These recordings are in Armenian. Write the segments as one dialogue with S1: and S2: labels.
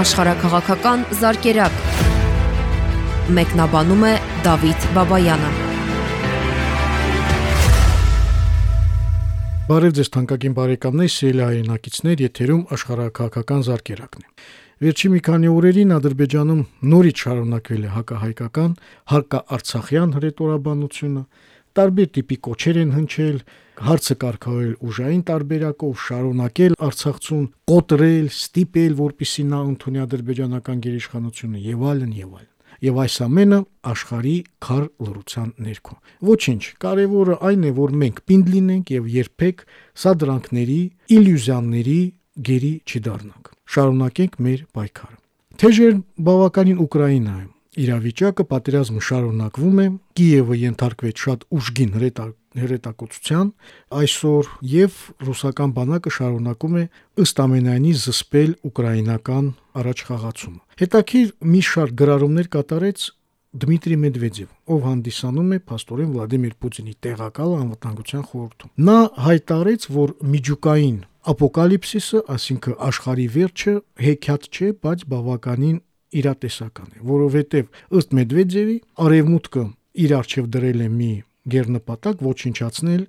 S1: աշխարհակղական զարգերակ։ Մեկնաբանում է Դավիթ Բաբայանը։
S2: Բարև ձեզ թանկագին բարեկամներ, սիրելի հայրենակիցներ, եթերում աշխարհակղական զարգերակն է։ Վերջի մի քանի օրերին Ադրբեջանում նորից շարունակվել է հակահայկական, հարկա-արցախյան հրետորաբանությունը, տարբեր տիպի կոչեր են հնչել, հարցը կարգավորել ուժային տարբերակով, շարունակել Արցախցուն կոտրել, ստիպել, որպիսի նա ընդունի ադրբեջանական գերիշխանությունը եւ այլն եւ այլն։ Եվ այս ամենը աշխարհի քար լրության ներքո։ Ոչինչ, կարևորը այն է, որ մենք պինդ լինենք եւ երբեք սադրանքների, իլյուզիաների գերի չդառնանք։ Շարունակենք մեր պայքարը։ Թեժեր բավականին Ուկրաինայում իրավիճակը պատերազմը շարունակվում է, Կիևը ենթարկվեց շատ ուժգին հրետակոծության, այսօր եւ ռուսական բանակը շարունակում է ըստ ամենայնի զսպել ուկրաինական առաջխաղացումը։ Հետաքրիր մի շարք գրառումներ կատարեց Դմիտրի Մեդվեդև, ով հանդիսանում է փաստորեն Վլադիմիր Պուտինի տեղակալ անվտանգության խորհրդում։ Նա հայտարարեց, որ միջուկային ապոկալիպսիսը, այսինքն աշխարհի վերջը, հեքիաթ չէ, բայց բավականին իրատեսական է, որովհետև ըստ Մեդվեդևի արևմուտքը իր արչև դրել է մի գերնպատակ ոչնչացնել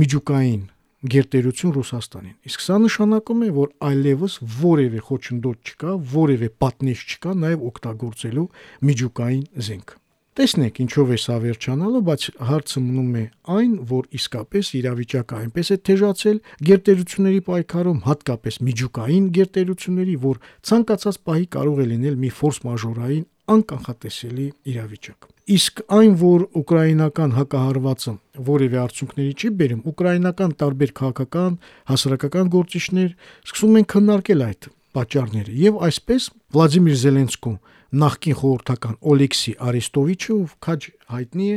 S2: միջուկային գերտերություն Ռուսաստանին։ Իսկ սա նշանակում է, որ այլևս որևէ խոչընդոտ չկա, որևէ պատնեշ չկա նաև օգտագործելու միջուկային զենք։ Տեսնենք ինչով է սա վերջանալու, բայց հարցը մնում է այն, որ իսկապես իրավիճակը այնպես է թեժացել գերտերությունների պայքարում, հատկապես միջուկային գերտերությունների, որ ցանկացած պահի կարող է լինել մի ֆորս մաժորային անկանխատեսելի իրավիճակ։ Իսկ այն, որ ուկրաինական հակահարվածը որևէ արդյունքների չի բերում, ուկրաինական տարբեր քաղաքական, հասարակական գործիչներ սկսում են քննարկել այդ պատճառները։ Եվ այսպես Վլադիմիր Զելենսկուն նախկին խորհրդական Օլեքսի Արեստովիչը, ով քաջ հայտնի է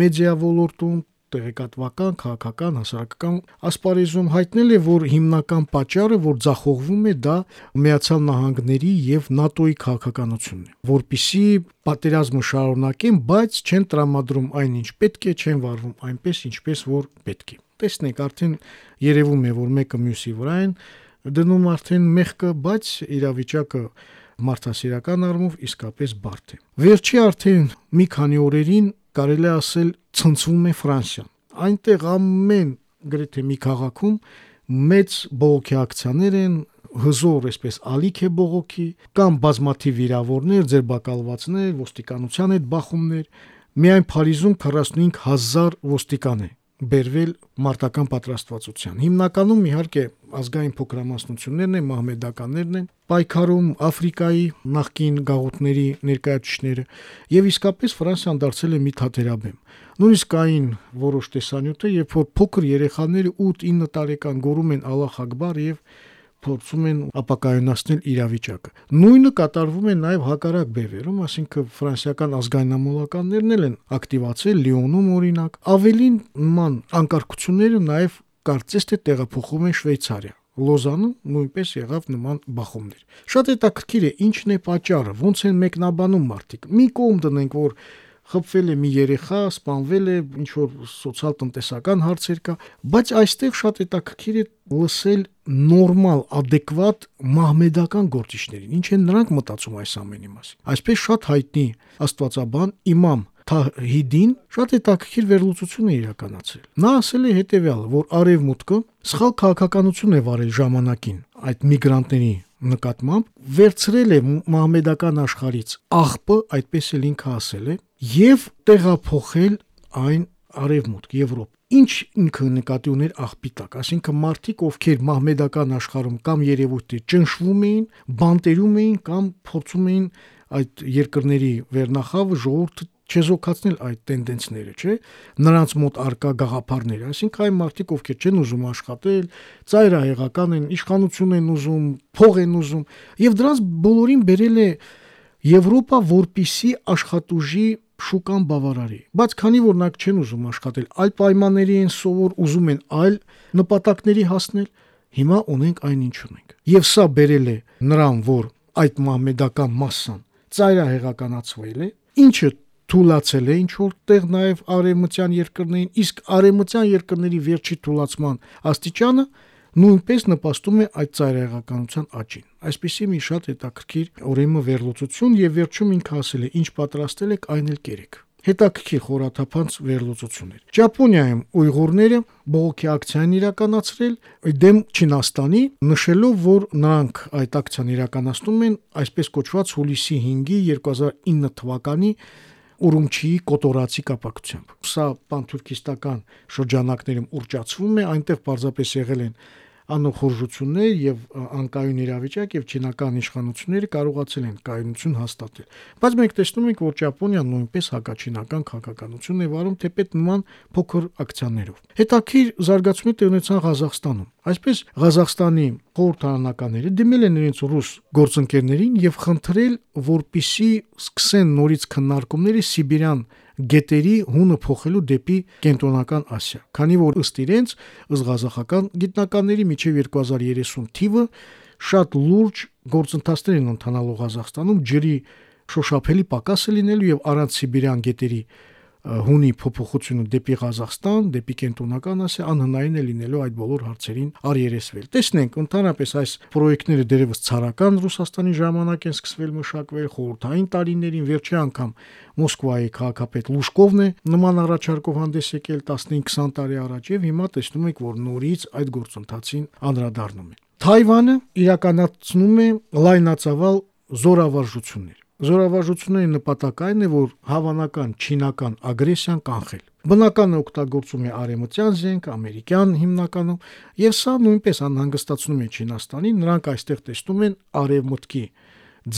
S2: մեդիա ոլորտում, տեղեկատվական, քաղաքական, հասարակական ասպարեզում հայտնել է, որ հիմնական պատճառը, որ ձախողվում է, դա Միացյալ Նահանգների եւ ՆԱՏՕ-ի քաղաքականությունն է, որpիսի պատերազմը շարունակեն, բայց չեն տրամադրում այնինչ պետք է, չեն վարվում այնպես, ինչպես որ պետք է։ Տեսնենք, արդեն երևում է, որ մեկը մյուսի վրա են դնում արդեն մեղքը, բայց իրավիճակը մարդասիրական առումով իսկապես բարդ է։ Վերջի արդեն մի քանի օրերին կարելի ասել ցնցվում է Ֆրանսիան։ Այնտեղ ամեն գրեթե մի քաղաքում մեծ բողոքի ակցիաներ են, հզոր, այսպես ալիք է բողոքի, կամ բազմաթիվ վիրավորներ, ձերբակալվածներ, ոստիկանության հետ բախումներ։ Միայն Փարիզում 45000 ոստիկան է բերվել մարտական պատրաստվածության։ Հիմնականում իհարկե ազգային փոքրամասնություններն են, մահմեդականներն են, պայքարում Աֆրիկայի նախկին գաղութների ներկայացուցիչները եւ իսկապես Ֆրանսիան դարձել է մի թատերաբեմ։ Նույնիսկ կային որոշ տեսանյութը, երբ որ փոքր երեխաները 8-9 տարեկան գոռում են Ալլահ Ակբար եւ փորձում են ապակայունացնել իրավիճակը։ Նույնը կատարվում է նաև հակառակ բևերում, ասինքն ֆրանսիական ազգայնամոլականներն են ակտիվացել Լիոնում օրինակ։ Ավելին նման անկարգությունները նաև կարծես թե տեղափոխում են Շվեյցարիա։ Լոզանում նույնպես եղավ նման բախումներ։ Շատ հետաքրքիր է ինչն է պատճառը, ոնց են մեկնաբանում մարդիկ։ Մի կողմ դնենք, որ խփվել է մի երեխա, սպանվել է, ինչ որ սոցիալ-տնտեսական հարցեր կա, բայց այստեղ շատ հետաքրքիր է լսել նորմալ, adekvat մահմեդական գործիչներին։ Ինչ են նրանք մտածում այս ամենի մասին։ Այսպես շատ հայտնի աստվածաբան Իմամ Թահիդին շատ հետաքրքիր վերլուծություն է իրականացրել։ Նա ասել է հետևյալը, որ արևմուտքը սխալ քաղաքականություն է վարել ժամանակին այդ միգրանտների նկատմամբ վերցրել է մահմեդական աշխարից աղբը, այդպես էլ ինքը ասել է, եւ տեղափոխել այն արևմուտք Եվրոպա ինչ ինքը նկատի ուներ աղբի տակ, այսինքն մարդիկ, ովքեր մահմեդական աշխարհում կամ երևույթի ճնշվում էին, բանտերում էին կամ փորձում էին այդ երկրների վերնախավը ժողովուրդը չեզոքացնել այդ տենդենսները, չէ, նրանց մոտ արկա գաղափարները, այսինքն այն մարդիկ, ովքեր չեն ուզում աշխատել, ծայրահեղական են, իշխանություն են ուզում, փող են ուզում, եւ դրանց բոլորին բերել է Եվրոպա, որպիսի աշխատուժի շուկան բավարարի։ Բայց քանի որ նրանք չեն ուզում աշխատել, այլ պայմանների են սովոր, ուզում են այլ նպատակների հասնել, հիմա ունենք այն ինչ ունենք։ Եվ սա բերել է նրան, որ այդ մահմեդական massան ծայրահեղականացվել է, ինչը թուլացել է ինչ որտեղ նաև արևմտյան երկրներին, իսկ արևմտյան երկրների վերջի թուլացման աստիճանը նույնպես նպաստում է այդ ծայրահեղականության աճին։ Այսպիսի մի շատ հետաքրքիր օրեմը վերլուծություն եւ վերջում ինքը ասել է ինչ պատրաստել եք այն էլ կերեք հետաքրքիր խորաթափանց վերլուծություններ։ Ճապոնիայում ուйղուրները բողոքի ակցիան իրականացրել դեմ Չինաստանի, նշելով, որ նրանք այդ ակցիան իրականացնում են այսպես կոչված հուլիսի 5-ի 2009 թվականի Ուրումչիի կոտորացի կապակցությամբ։ Սա պանթուրքիստական շրջանակներում ուրճացվում է, այնտեղ պարզապես եղել են անոխորժություններ եւ անկայուն իրավիճակ եւ չինական իշխանությունները կարողացել են կայունություն հաստատել։ Բայց մենք տեսնում ենք, որ Ճապոնիան նույնպես հակաչինական քաղաքականություն է վարում թեպետ նման փոքր ակցիաներով։ Հետաքրիր զարգացումի տեղ ունեցան Ղազախստանում։ Այսպես Ղազախստանի խորհրդարանականները դիմել են իրենց ռուս գործընկերներին եւ խնդրել, որպիսի սկսեն նորից քննարկումները Սիբիրյան գետերի հունը փոխելու դեպի կենտրոնական Ասիա, քանի որ ըստ իրենց ըստ ղազախական գիտնականների միջև 2030 թիվը շատ լուրջ գործընթացներ են ընթանալու Ղազախստանում ջրի շոշափելի պակասը լինելու եւ առանց Սիբիրյան գետերի հունի փոփոխությունը դեպի Ղազախստան, դեպի կենտրոնական Ասիա անհնարին է լինելու այդ բոլոր հարցերին արիերեսվել։ Տեսնենք, ընդհանրապես այս պրոյեկտները դերևս ցարական Ռուսաստանի ժամանակ են սկսվել մշակվել խորհրդային տարիներին, վերջի անգամ Մոսկվայի քաղաքապետ Լուշկովն է նման առաջարկով հանդես եկել 15-20 տարի առաջ եւ հիմա տեսնում եք, որ նորից այդ գործընթացին անդրադառնում է։ Թայվանը իրականացնում է լայնածավալ զորավարժություններ Զորավարժությունների նպատակը այն է, որ հավանական չինական ագրեսիան կանխել։ Բնական օգտագործում է արեմտյան զենք, ամերիկյան հիմնականում, եւ սա նույնպես անհանգստացնում է Չինաստանին, նրանք այստեղ տեսնում են արևմուտքի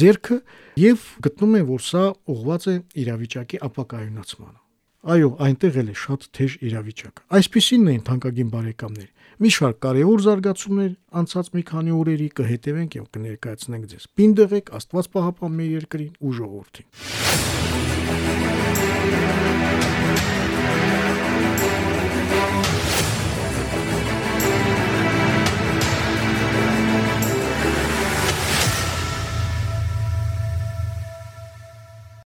S2: ձերքը եւ գտնում են, որ սա ուղղված է իրավիճակի ապակայունացմանը։ Այո, այնտեղ էլ է շատ թեժ իրավիճակ։ Այսպիսինն են թանկագին բարեկամներ։ Մի շարք կարևոր զարգացումներ անցած մի քանի օրերի կհետևենք եւ կներկայացնենք ձեզ։ Պինդեղեք Աստված պահապան մեր երկրին ու ժողովրդին։